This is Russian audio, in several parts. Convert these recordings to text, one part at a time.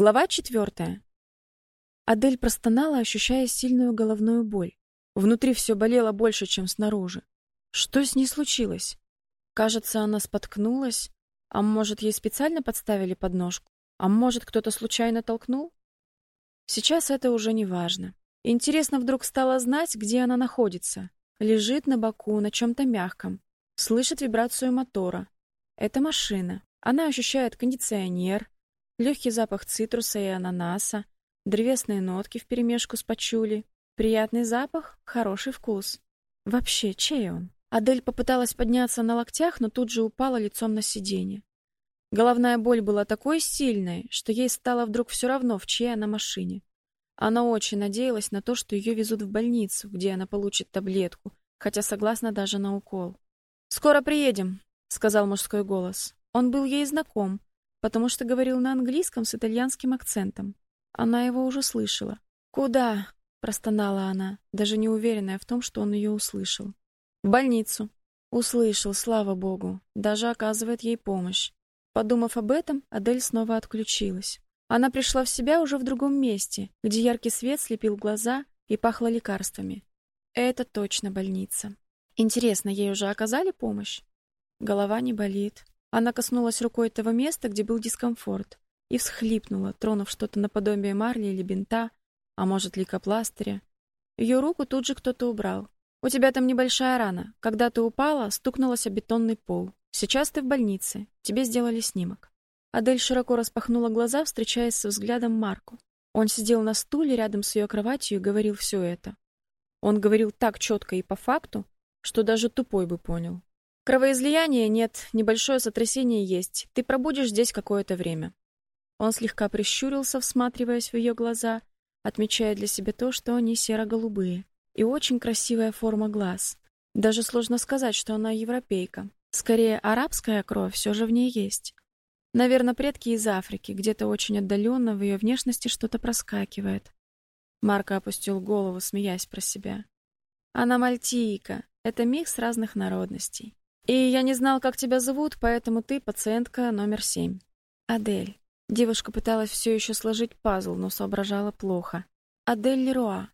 Глава четвертая. Адель простонала, ощущая сильную головную боль. Внутри все болело больше, чем снаружи. Что с ней случилось? Кажется, она споткнулась, а может, ей специально подставили подножку, а может, кто-то случайно толкнул? Сейчас это уже не важно. Интересно вдруг стало знать, где она находится. Лежит на боку на чем то мягком, слышит вибрацию мотора. Это машина. Она ощущает кондиционер, Легкий запах цитруса и ананаса, древесные нотки вперемешку с пачули, приятный запах, хороший вкус. Вообще, чей он? Адель попыталась подняться на локтях, но тут же упала лицом на сиденье. Головная боль была такой сильной, что ей стало вдруг все равно, в чьей она машине. Она очень надеялась на то, что ее везут в больницу, где она получит таблетку, хотя согласна даже на укол. «Скоро приедем», — сказал мужской голос. Он был ей знаком, потому что говорил на английском с итальянским акцентом. Она его уже слышала. «Куда?» — простонала она, даже не уверенная в том, что он ее услышал. «В больницу». Услышал, слава богу, даже оказывает ей помощь. Подумав об этом, Адель снова отключилась. Она пришла в себя уже в другом месте, где яркий свет слепил глаза и пахло лекарствами. Это точно больница. Интересно, ей уже оказали помощь? Голова не болит, она коснулась рукой того места, где был дискомфорт, и всхлипнула, тронув что-то наподобие марли или бинта, а может, лейкопластыря. Ее руку тут же кто-то убрал. У тебя там небольшая рана. Когда ты упала, стукнулась о бетонный пол. Сейчас ты в больнице. Тебе сделали снимок. Адель широко распахнула глаза, встречаясь со взглядом Марку. Он сидел на стуле рядом с ее кроватью и говорил все это. Он говорил так четко и по факту, что даже тупой бы понял. Кровоизлияния нет, небольшое сотрясение есть. Ты пробудешь здесь какое-то время. Он слегка прищурился, всматриваясь в ее глаза, отмечая для себя то, что они серо-голубые, и очень красивая форма глаз. Даже сложно сказать, что она европейка. Скорее, арабская кровь все же в ней есть. Наверное, предки из Африки, где-то очень отдаленно в ее внешности что-то проскакивает. Марко опустил голову, смеясь про себя. Она мальтийка. Это микс разных народностей. И я не знал, как тебя зовут, поэтому ты пациентка номер семь. Адель. Девушка пыталась все еще сложить пазл, но соображала плохо. Адель Леруа.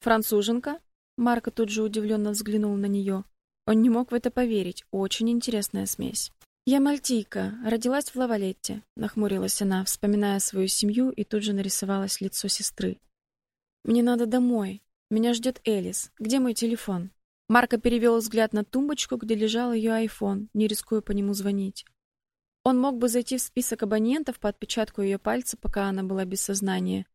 Француженка? Марко тут же удивленно взглянул на нее. Он не мог в это поверить. Очень интересная смесь. Я мальтийка, родилась в Лавалетте, нахмурилась она, вспоминая свою семью, и тут же нарисовалось лицо сестры. Мне надо домой. Меня ждет Элис. Где мой телефон? Марко перевел взгляд на тумбочку, где лежал ее айфон, не рискуя по нему звонить. Он мог бы зайти в список абонентов по отпечатку ее пальца, пока она была без сознания,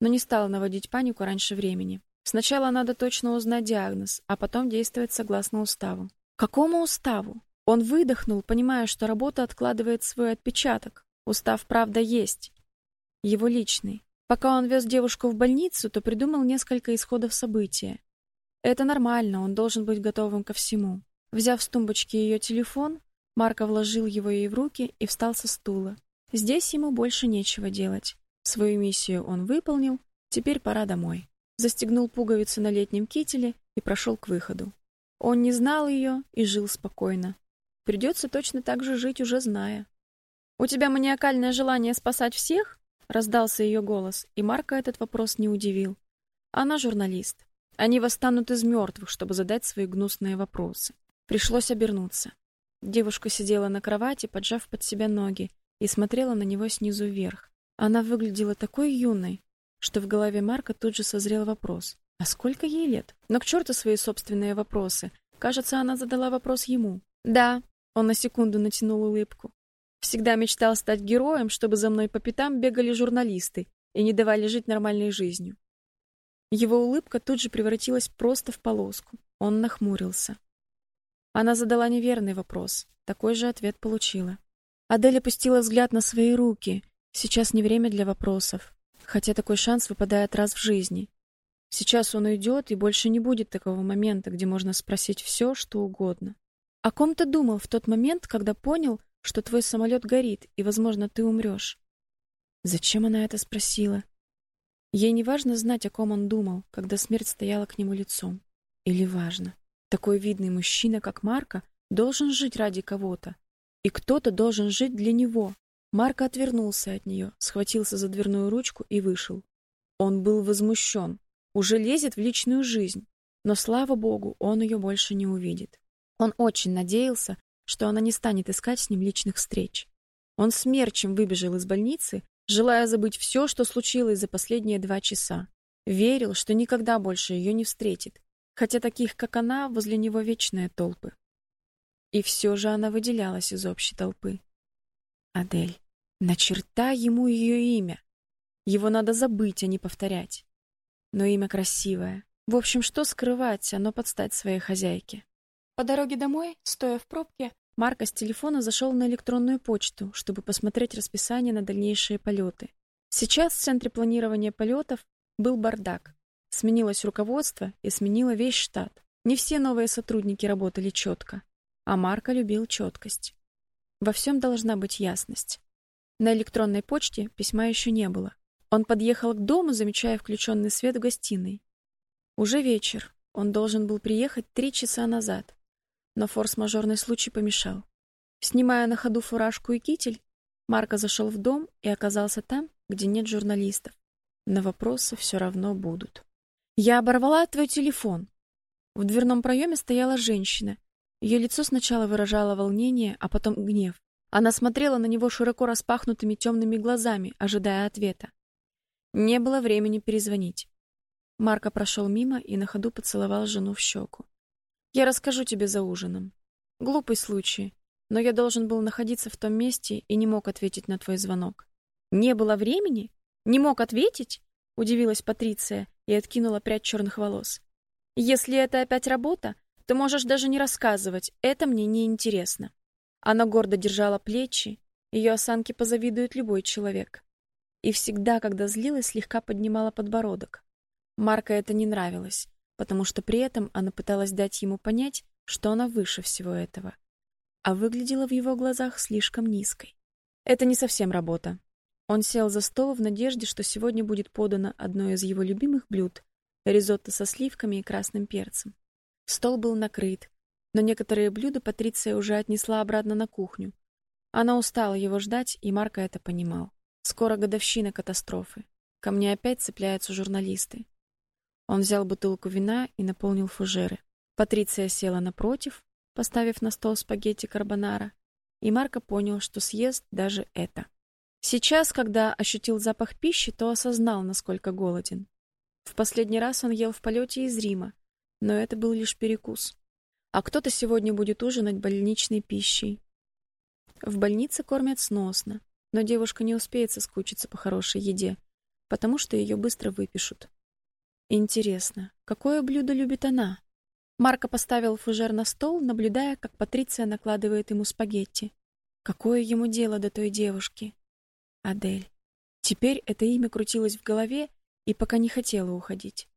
но не стал наводить панику раньше времени. Сначала надо точно узнать диагноз, а потом действовать согласно уставу. Какому уставу? Он выдохнул, понимая, что работа откладывает свой отпечаток. Устав, правда, есть. Его личный. Пока он вез девушку в больницу, то придумал несколько исходов события. Это нормально, он должен быть готовым ко всему. Взяв с тумбочки ее телефон, Марко вложил его ей в руки и встал со стула. Здесь ему больше нечего делать. Свою миссию он выполнил, теперь пора домой. Застегнул пуговицы на летнем кителе и прошел к выходу. Он не знал ее и жил спокойно. Придется точно так же жить, уже зная. У тебя маниакальное желание спасать всех? раздался ее голос, и Марка этот вопрос не удивил. Она журналист. Они восстанут из мертвых, чтобы задать свои гнусные вопросы. Пришлось обернуться. Девушка сидела на кровати, поджав под себя ноги, и смотрела на него снизу вверх. Она выглядела такой юной, что в голове Марка тут же созрел вопрос: а сколько ей лет? Но к черту свои собственные вопросы. Кажется, она задала вопрос ему. Да, он на секунду натянул улыбку. Всегда мечтал стать героем, чтобы за мной по пятам бегали журналисты и не давали жить нормальной жизнью. Его улыбка тут же превратилась просто в полоску. Он нахмурился. Она задала неверный вопрос. Такой же ответ получила. Адель опустила взгляд на свои руки. Сейчас не время для вопросов, хотя такой шанс выпадает раз в жизни. Сейчас он уйдет, и больше не будет такого момента, где можно спросить все, что угодно. О ком ты думал в тот момент, когда понял, что твой самолет горит, и, возможно, ты умрешь?» Зачем она это спросила? Ей не важно знать, о ком он думал, когда смерть стояла к нему лицом. Или важно? Такой видный мужчина, как Марко, должен жить ради кого-то, и кто-то должен жить для него. Марко отвернулся от нее, схватился за дверную ручку и вышел. Он был возмущен, уже лезет в личную жизнь, но слава богу, он ее больше не увидит. Он очень надеялся, что она не станет искать с ним личных встреч. Он смерчем выбежал из больницы, желая забыть все, что случилось за последние два часа. Верил, что никогда больше ее не встретит, хотя таких, как она, возле него вечные толпы. И все же она выделялась из общей толпы. Адель. На черта ему ее имя. Его надо забыть, а не повторять. Но имя красивое. В общем, что скрывать, оно подстать своей хозяйке. По дороге домой, стоя в пробке, Марко с телефона зашел на электронную почту, чтобы посмотреть расписание на дальнейшие полеты. Сейчас в центре планирования полетов был бардак. Сменилось руководство и сменило весь штат. Не все новые сотрудники работали четко, а Марко любил четкость. Во всем должна быть ясность. На электронной почте письма еще не было. Он подъехал к дому, замечая включенный свет в гостиной. Уже вечер. Он должен был приехать три часа назад, но форс-мажорный случай помешал. Снимая на ходу фуражку и китель, Марко зашел в дом и оказался там, где нет журналистов. Но вопросы все равно будут. Я оборвала твой телефон. В дверном проеме стояла женщина. Ее лицо сначала выражало волнение, а потом гнев. Она смотрела на него широко распахнутыми темными глазами, ожидая ответа. Не было времени перезвонить. Марко прошел мимо и на ходу поцеловал жену в щеку. Я расскажу тебе за ужином. Глупый случай, но я должен был находиться в том месте и не мог ответить на твой звонок. Не было времени? Не мог ответить? Удивилась Патриция и откинула прядь черных волос. Если это опять работа, ты можешь даже не рассказывать, это мне не интересно. Она гордо держала плечи, ее осанке позавидует любой человек. И всегда, когда злилась, слегка поднимала подбородок. Марка это не нравилось, потому что при этом она пыталась дать ему понять, что она выше всего этого, а выглядела в его глазах слишком низкой. Это не совсем работа, он сел за стол в надежде, что сегодня будет подано одно из его любимых блюд ризотто со сливками и красным перцем. Стол был накрыт, но некоторые блюда Патриция уже отнесла обратно на кухню. Она устала его ждать, и Марко это понимал. Скоро годовщина катастрофы. Ко мне опять цепляются журналисты. Он взял бутылку вина и наполнил фужеры. Патриция села напротив, поставив на стол спагетти карбонара, и Марко понял, что съест даже это. Сейчас, когда ощутил запах пищи, то осознал, насколько голоден. В последний раз он ел в полете из Рима, но это был лишь перекус. А кто-то сегодня будет ужинать больничной пищей. В больнице кормят сносно, но девушка не успеет соскучиться по хорошей еде, потому что ее быстро выпишут. Интересно, какое блюдо любит она? Марко поставил фужер на стол, наблюдая, как Патриция накладывает ему спагетти. Какое ему дело до той девушки? Адель. Теперь это имя крутилось в голове и пока не хотела уходить.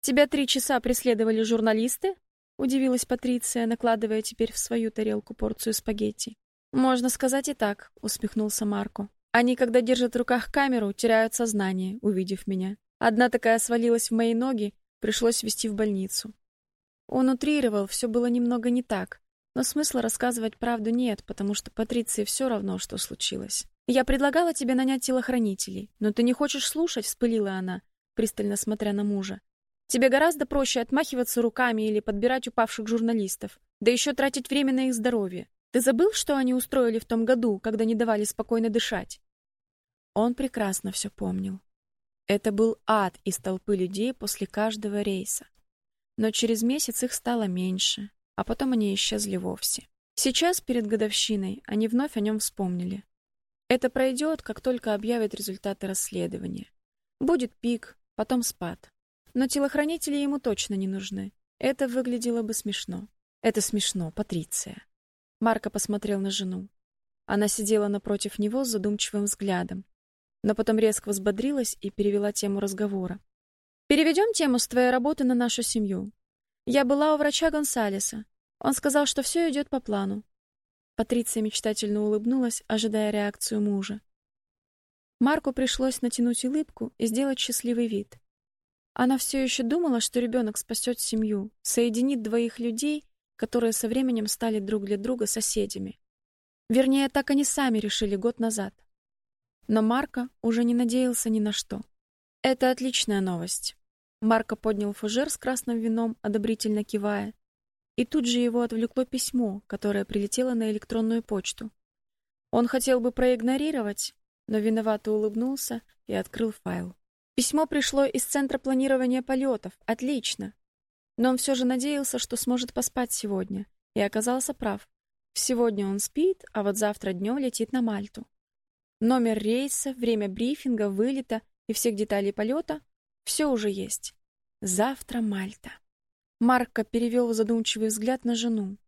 Тебя три часа преследовали журналисты? удивилась Патриция, накладывая теперь в свою тарелку порцию спагетти. Можно сказать и так, усмехнулся Марко. Они, когда держат в руках камеру, теряют сознание, увидев меня. Одна такая свалилась в мои ноги, пришлось везти в больницу. Он утрировал, все было немного не так, но смысла рассказывать правду нет, потому что Патриции все равно, что случилось. Я предлагала тебе нанять телохранителей, но ты не хочешь слушать, вспылила она, пристально смотря на мужа. Тебе гораздо проще отмахиваться руками или подбирать упавших журналистов, да еще тратить время на их здоровье. Ты забыл, что они устроили в том году, когда не давали спокойно дышать? Он прекрасно все помнил. Это был ад из толпы людей после каждого рейса. Но через месяц их стало меньше, а потом они исчезли вовсе. Сейчас перед годовщиной они вновь о нем вспомнили. Это пройдет, как только объявят результаты расследования. Будет пик, потом спад. Но телохранители ему точно не нужны. Это выглядело бы смешно. Это смешно, Патриция. Марко посмотрел на жену. Она сидела напротив него с задумчивым взглядом, но потом резко взбодрилась и перевела тему разговора. Переведем тему с твоей работы на нашу семью. Я была у врача Гонсалеса. Он сказал, что все идет по плану. Патриция мечтательно улыбнулась, ожидая реакцию мужа. Марку пришлось натянуть улыбку и сделать счастливый вид. Она все еще думала, что ребенок спасет семью, соединит двоих людей, которые со временем стали друг для друга соседями. Вернее, так они сами решили год назад. Но Марко уже не надеялся ни на что. Это отличная новость. Марко поднял фужер с красным вином, одобрительно кивая, и тут же его отвлекло письмо, которое прилетело на электронную почту. Он хотел бы проигнорировать, но виновато улыбнулся и открыл файл. Письмо пришло из центра планирования полетов. Отлично. Но он все же надеялся, что сможет поспать сегодня, и оказался прав. Сегодня он спит, а вот завтра днем летит на Мальту. Номер рейса, время брифинга, вылета и всех деталей полета — все уже есть. Завтра Мальта. Марко перевел задумчивый взгляд на жену.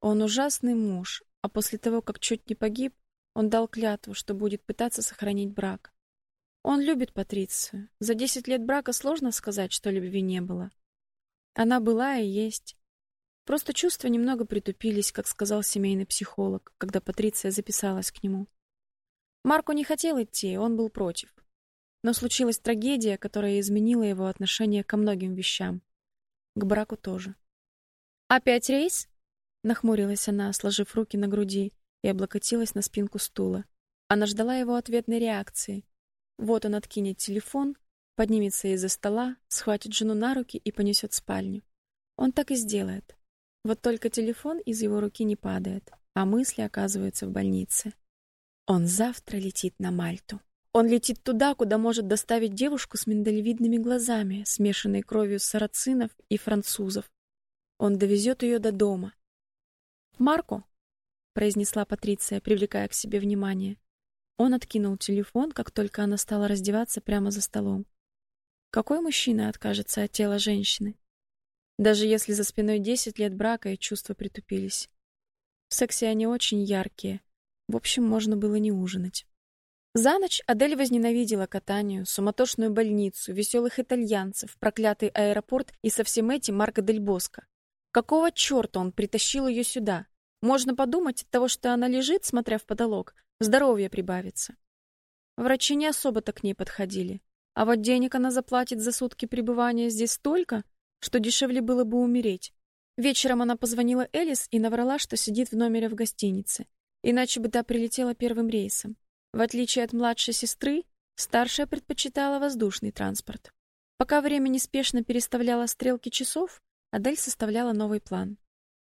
Он ужасный муж, а после того, как чуть не погиб, он дал клятву, что будет пытаться сохранить брак. Он любит Патрицию. За десять лет брака сложно сказать, что любви не было. Она была и есть. Просто чувства немного притупились, как сказал семейный психолог, когда Патриция записалась к нему. Марко не хотел идти, он был против. Но случилась трагедия, которая изменила его отношение ко многим вещам. К браку тоже. «Опять рейс?» — нахмурилась она, сложив руки на груди, и облокотилась на спинку стула. Она ждала его ответной реакции. Вот он откинет телефон, поднимется из-за стола, схватит жену на руки и понесет в спальню. Он так и сделает. Вот только телефон из его руки не падает, а мысли оказываются в больнице. Он завтра летит на Мальту. Он летит туда, куда может доставить девушку с миндалевидными глазами, смешанной кровью сарацинов и французов. Он довезет ее до дома. "Марко", произнесла Патриция, привлекая к себе внимание. Он откинул телефон, как только она стала раздеваться прямо за столом. Какой мужчина откажется от тела женщины? Даже если за спиной десять лет брака и чувства притупились. В сексе они очень яркие, в общем, можно было не ужинать. За ночь Адель возненавидела катанию, суматошную больницу, веселых итальянцев, проклятый аэропорт и со всем этим Марко Дель Боско. Какого чёрта он притащил ее сюда? Можно подумать, от того, что она лежит, смотря в потолок, здоровье прибавится. Врачи не особо-то к ней подходили. А вот денег она заплатит за сутки пребывания здесь столько, что дешевле было бы умереть. Вечером она позвонила Элис и наврала, что сидит в номере в гостинице. Иначе бы та прилетела первым рейсом. В отличие от младшей сестры, старшая предпочитала воздушный транспорт. Пока время неспешно переставляло стрелки часов, Адель составляла новый план.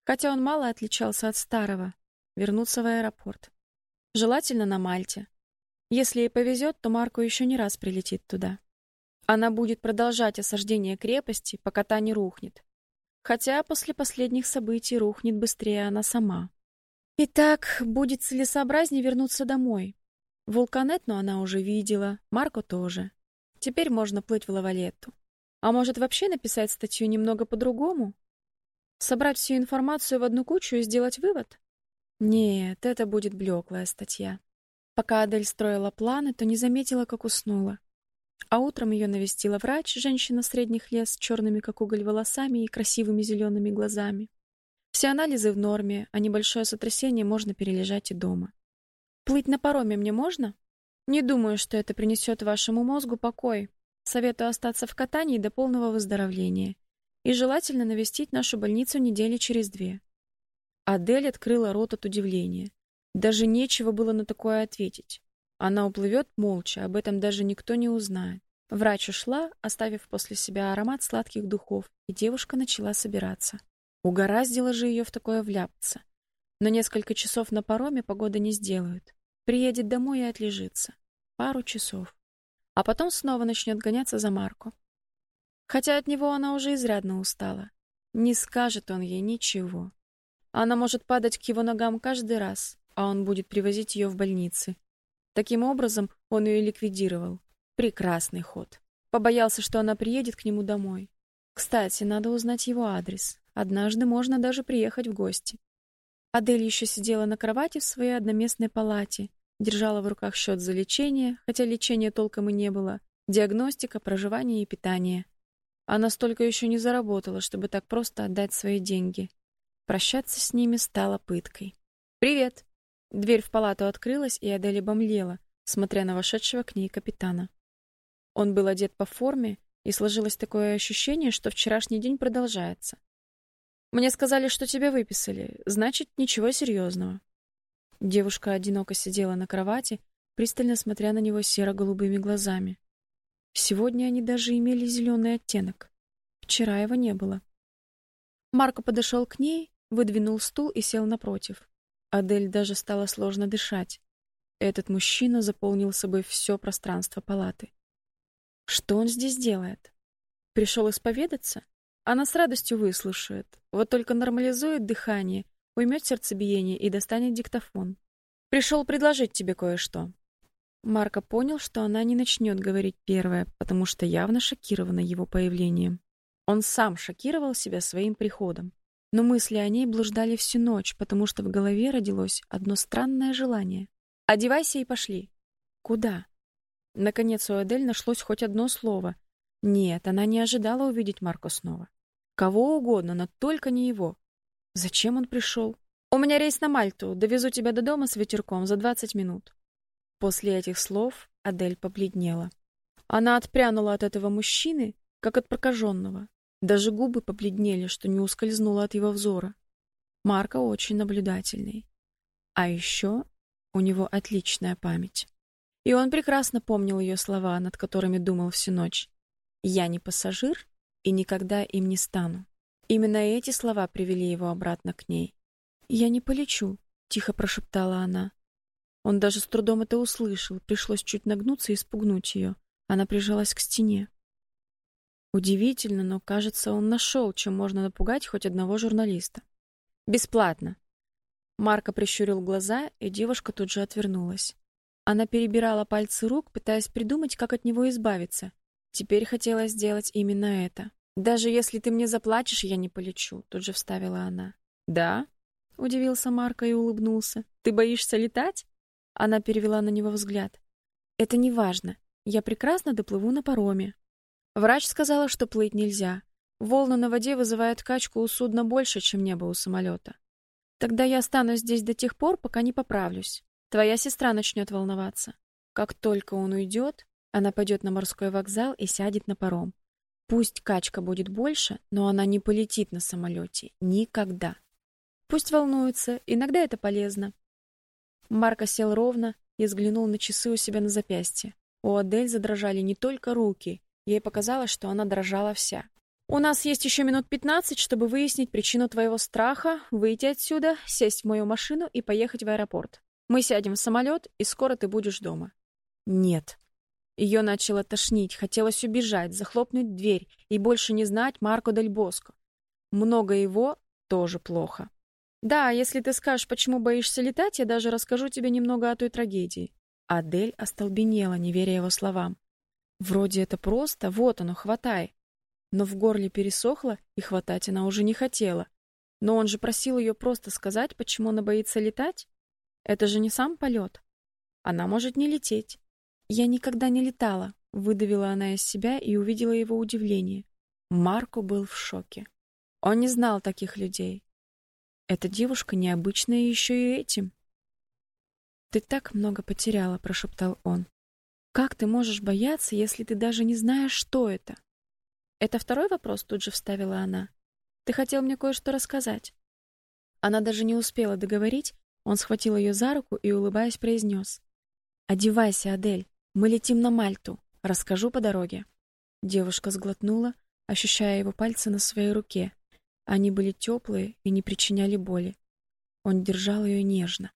Хотя он мало отличался от старого вернуться в аэропорт. Желательно на Мальте. Если ей повезет, то Марко еще не раз прилетит туда. Она будет продолжать осаждение крепости, пока та не рухнет. Хотя после последних событий рухнет быстрее она сама. Итак, будет целесообразнее вернуться домой. Вулканетну она уже видела, Марко тоже. Теперь можно плыть в Лавалетту. А может, вообще написать статью немного по-другому? Собрать всю информацию в одну кучу и сделать вывод? Нет, это будет блеклая статья. Пока Адель строила планы, то не заметила, как уснула. А утром ее навестила врач, женщина средних лет с черными как уголь волосами и красивыми зелеными глазами. Все анализы в норме, а небольшое сотрясение можно перележать и дома. Плыть на пароме мне можно? Не думаю, что это принесет вашему мозгу покой. Советую остаться в катании до полного выздоровления. И желательно навестить нашу больницу недели через две. Адель открыла рот от удивления. Даже нечего было на такое ответить. Она уплывет молча, об этом даже никто не узнает. Врач ушла, оставив после себя аромат сладких духов, и девушка начала собираться. Угораздило же ее в такое вляпаться. Но несколько часов на пароме погода не сделают. Приедет домой и отлежится. Пару часов. А потом снова начнет гоняться за Марко. Хотя от него она уже изрядно устала. Не скажет он ей ничего. Она может падать к его ногам каждый раз, а он будет привозить ее в больницы. Таким образом, он ее ликвидировал. Прекрасный ход. Побоялся, что она приедет к нему домой. Кстати, надо узнать его адрес. Однажды можно даже приехать в гости. Адель еще сидела на кровати в своей одноместной палате, держала в руках счет за лечение, хотя лечения толком и не было, диагностика, проживание и питание. Она столько еще не заработала, чтобы так просто отдать свои деньги. Прощаться с ними стало пыткой. Привет. Дверь в палату открылась, и Адель обомлела, смотря на вошедшего к ней капитана. Он был одет по форме, и сложилось такое ощущение, что вчерашний день продолжается. Мне сказали, что тебя выписали. Значит, ничего серьезного. Девушка одиноко сидела на кровати, пристально смотря на него серо-голубыми глазами. Сегодня они даже имели зеленый оттенок. Вчера его не было. Марко подошел к ней, выдвинул стул и сел напротив. Адель даже стало сложно дышать. Этот мужчина заполнил собой все пространство палаты. Что он здесь делает? Пришел исповедаться? Она с радостью выслушает. Вот только нормализует дыхание, уймет сердцебиение и достанет диктофон. Пришел предложить тебе кое-что. Марко понял, что она не начнет говорить первая, потому что явно шокирована его появлением. Он сам шокировал себя своим приходом. Но мысли о ней блуждали всю ночь, потому что в голове родилось одно странное желание. «Одевайся и пошли». «Куда?» Наконец у Адель нашлось хоть одно слово. Нет, она не ожидала увидеть Марко снова. Кого угодно, но только не его. Зачем он пришел? «У меня рейс на Мальту. Довезу тебя до дома с ветерком за двадцать минут». После этих слов Адель побледнела. Она отпрянула от этого мужчины, как от прокаженного. Даже губы побледнели, что не ускользнуло от его взора. Марко очень наблюдательный. А еще у него отличная память. И он прекрасно помнил ее слова, над которыми думал всю ночь. «Я не пассажир и никогда им не стану». Именно эти слова привели его обратно к ней. «Я не полечу», — тихо прошептала она. Он даже с трудом это услышал, пришлось чуть нагнуться и спугнуть ее. Она прижалась к стене. Удивительно, но, кажется, он нашел, чем можно напугать хоть одного журналиста. Бесплатно. Марко прищурил глаза, и девушка тут же отвернулась. Она перебирала пальцы рук, пытаясь придумать, как от него избавиться. Теперь хотела сделать именно это. Даже если ты мне заплатишь, я не полечу, тут же вставила она. Да? удивился Марко и улыбнулся. Ты боишься летать? Она перевела на него взгляд. Это не важно. Я прекрасно доплыву на пароме. Врач сказала, что плыть нельзя. Волны на воде вызывают качку у судна больше, чем небо у самолета. Тогда я останусь здесь до тех пор, пока не поправлюсь. Твоя сестра начнет волноваться. Как только он уйдет, она пойдет на морской вокзал и сядет на паром. Пусть качка будет больше, но она не полетит на самолете никогда. Пусть волнуется, иногда это полезно. Марко сел ровно и взглянул на часы у себя на запястье. У Адель задрожали не только руки, Ей показалось, что она дрожала вся. У нас есть еще минут пятнадцать, чтобы выяснить причину твоего страха, выйти отсюда, сесть в мою машину и поехать в аэропорт. Мы сядем в самолет, и скоро ты будешь дома. Нет. Ее начало тошнить, хотелось убежать, захлопнуть дверь и больше не знать Марко Дель Боско. Много его тоже плохо. Да, если ты скажешь, почему боишься летать, я даже расскажу тебе немного о той трагедии. Адель остолбенела, не веря его словам. Вроде это просто, вот оно, хватай. Но в горле пересохло, и хватать она уже не хотела. Но он же просил ее просто сказать, почему она боится летать. Это же не сам полет. Она может не лететь. Я никогда не летала, выдавила она из себя и увидела его удивление. Марко был в шоке. Он не знал таких людей. Эта девушка необычная еще и этим. Ты так много потеряла, прошептал он. Как ты можешь бояться, если ты даже не знаешь, что это? Это второй вопрос, тут же вставила она. Ты хотел мне кое-что рассказать. Она даже не успела договорить, он схватил ее за руку и улыбаясь произнес. Одевайся, Адель. Мы летим на Мальту. Расскажу по дороге. Девушка сглотнула, ощущая его пальцы на своей руке. Они были теплые и не причиняли боли. Он держал ее нежно.